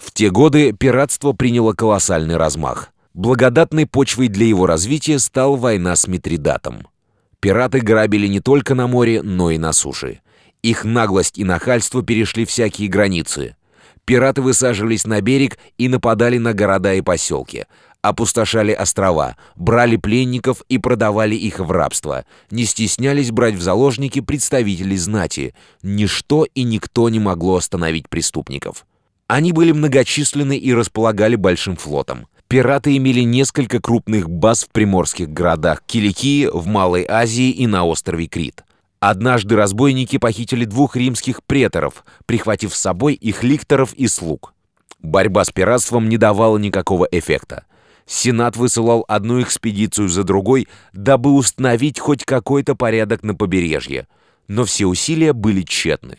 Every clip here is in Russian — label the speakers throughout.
Speaker 1: В те годы пиратство приняло колоссальный размах. Благодатной почвой для его развития стала война с Митридатом. Пираты грабили не только на море, но и на суше. Их наглость и нахальство перешли всякие границы. Пираты высаживались на берег и нападали на города и поселки, опустошали острова, брали пленников и продавали их в рабство, не стеснялись брать в заложники представителей знати. Ничто и никто не могло остановить преступников. Они были многочисленны и располагали большим флотом. Пираты имели несколько крупных баз в приморских городах Киликии, в Малой Азии и на острове Крит. Однажды разбойники похитили двух римских преторов, прихватив с собой их ликторов и слуг. Борьба с пиратством не давала никакого эффекта. Сенат высылал одну экспедицию за другой, дабы установить хоть какой-то порядок на побережье. Но все усилия были тщетны.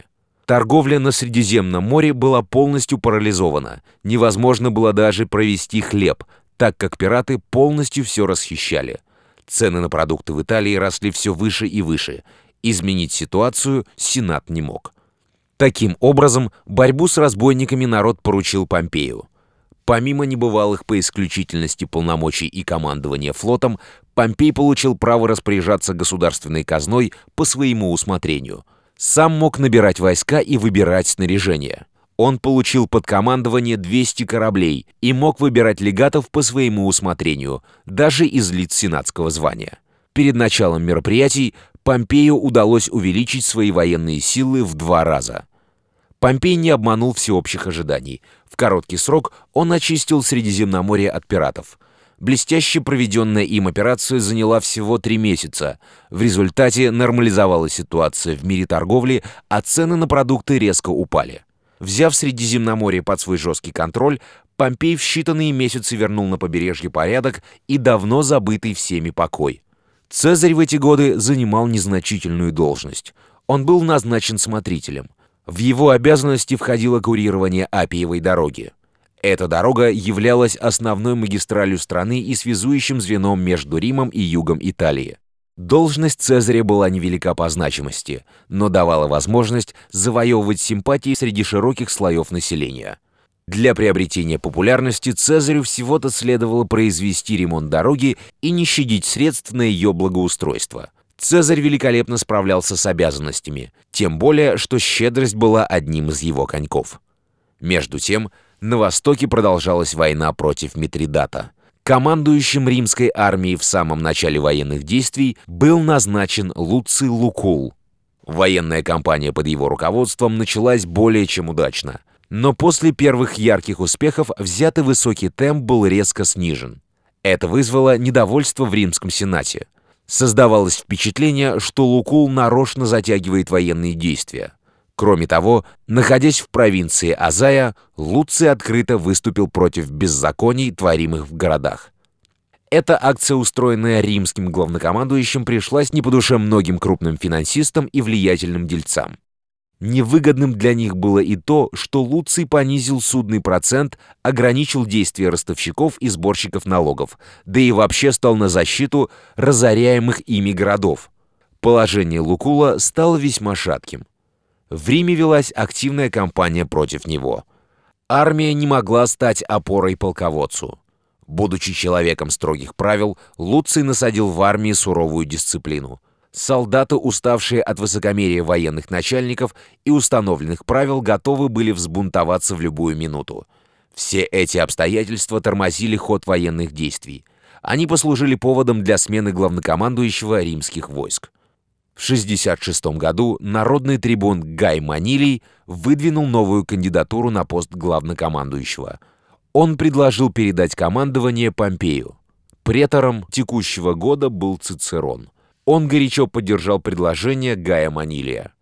Speaker 1: Торговля на Средиземном море была полностью парализована. Невозможно было даже провести хлеб, так как пираты полностью все расхищали. Цены на продукты в Италии росли все выше и выше. Изменить ситуацию Сенат не мог. Таким образом, борьбу с разбойниками народ поручил Помпею. Помимо небывалых по исключительности полномочий и командования флотом, Помпей получил право распоряжаться государственной казной по своему усмотрению. Сам мог набирать войска и выбирать снаряжение. Он получил под командование 200 кораблей и мог выбирать легатов по своему усмотрению, даже из лиц сенатского звания. Перед началом мероприятий Помпею удалось увеличить свои военные силы в два раза. Помпей не обманул всеобщих ожиданий. В короткий срок он очистил Средиземноморье от пиратов. Блестяще проведенная им операция заняла всего три месяца. В результате нормализовалась ситуация в мире торговли, а цены на продукты резко упали. Взяв Средиземноморье под свой жесткий контроль, Помпей в считанные месяцы вернул на побережье порядок и давно забытый всеми покой. Цезарь в эти годы занимал незначительную должность. Он был назначен смотрителем. В его обязанности входило курирование Апиевой дороги. Эта дорога являлась основной магистралью страны и связующим звеном между Римом и югом Италии. Должность Цезаря была невелика по значимости, но давала возможность завоевывать симпатии среди широких слоев населения. Для приобретения популярности Цезарю всего-то следовало произвести ремонт дороги и не щадить средств на ее благоустройство. Цезарь великолепно справлялся с обязанностями, тем более, что щедрость была одним из его коньков. Между тем, на востоке продолжалась война против Митридата. Командующим римской армией в самом начале военных действий был назначен Луций Лукул. Военная кампания под его руководством началась более чем удачно – но после первых ярких успехов взятый высокий темп был резко снижен. Это вызвало недовольство в Римском Сенате. Создавалось впечатление, что Лукул нарочно затягивает военные действия. Кроме того, находясь в провинции Азая, Луций открыто выступил против беззаконий, творимых в городах. Эта акция, устроенная римским главнокомандующим, пришлась не по душе многим крупным финансистам и влиятельным дельцам. Невыгодным для них было и то, что Луций понизил судный процент, ограничил действия ростовщиков и сборщиков налогов, да и вообще стал на защиту разоряемых ими городов. Положение Лукула стало весьма шатким. В Риме велась активная кампания против него. Армия не могла стать опорой полководцу. Будучи человеком строгих правил, Луций насадил в армии суровую дисциплину – Солдаты, уставшие от высокомерия военных начальников и установленных правил, готовы были взбунтоваться в любую минуту. Все эти обстоятельства тормозили ход военных действий. Они послужили поводом для смены главнокомандующего римских войск. В 66 году народный трибун Гай Манилий выдвинул новую кандидатуру на пост главнокомандующего. Он предложил передать командование Помпею. Претором текущего года был Цицерон – он горячо поддержал предложение Гая Манилия.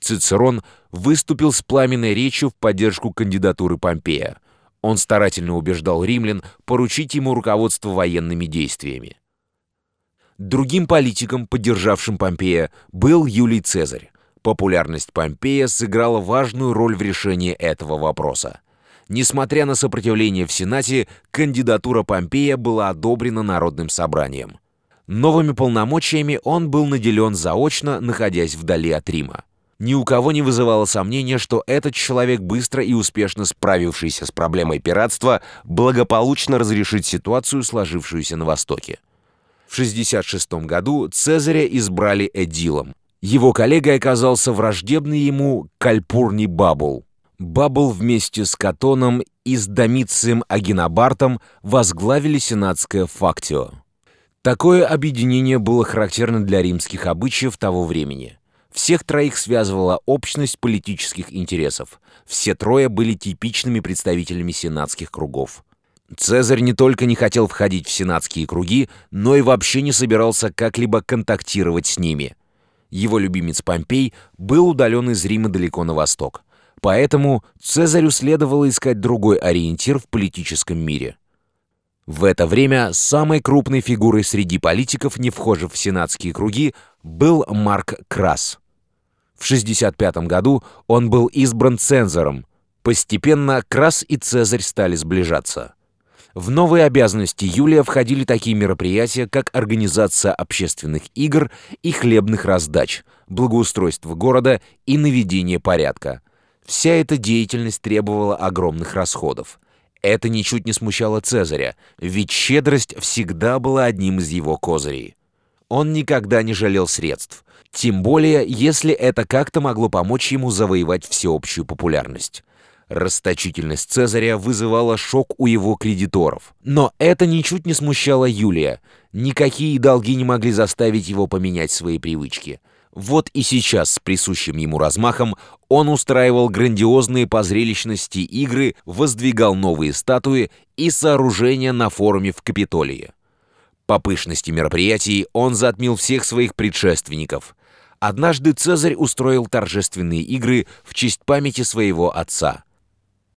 Speaker 1: Цицерон выступил с пламенной речью в поддержку кандидатуры Помпея. Он старательно убеждал римлян поручить ему руководство военными действиями. Другим политиком, поддержавшим Помпея, был Юлий Цезарь. Популярность Помпея сыграла важную роль в решении этого вопроса. Несмотря на сопротивление в Сенате, кандидатура Помпея была одобрена Народным собранием. Новыми полномочиями он был наделен заочно, находясь вдали от Рима. Ни у кого не вызывало сомнения, что этот человек, быстро и успешно справившийся с проблемой пиратства, благополучно разрешит ситуацию, сложившуюся на Востоке. В 66 году Цезаря избрали Эдилом. Его коллегой оказался враждебный ему Кальпурни Бабул. Бабул вместе с Катоном и с Домицием Агинабартом возглавили сенатское фактио. Такое объединение было характерно для римских обычаев того времени. Всех троих связывала общность политических интересов. Все трое были типичными представителями сенатских кругов. Цезарь не только не хотел входить в сенатские круги, но и вообще не собирался как-либо контактировать с ними. Его любимец Помпей был удален из Рима далеко на восток. Поэтому Цезарю следовало искать другой ориентир в политическом мире. В это время самой крупной фигурой среди политиков, не вхожих в сенатские круги, был Марк Крас. В 65 году он был избран цензором. Постепенно Крас и Цезарь стали сближаться. В новые обязанности Юлия входили такие мероприятия, как организация общественных игр и хлебных раздач, благоустройство города и наведение порядка. Вся эта деятельность требовала огромных расходов. Это ничуть не смущало Цезаря, ведь щедрость всегда была одним из его козырей. Он никогда не жалел средств, тем более, если это как-то могло помочь ему завоевать всеобщую популярность. Расточительность Цезаря вызывала шок у его кредиторов. Но это ничуть не смущало Юлия. Никакие долги не могли заставить его поменять свои привычки. Вот и сейчас с присущим ему размахом он устраивал грандиозные по зрелищности игры, воздвигал новые статуи и сооружения на форуме в Капитолии. По пышности мероприятий он затмил всех своих предшественников. Однажды Цезарь устроил торжественные игры в честь памяти своего отца.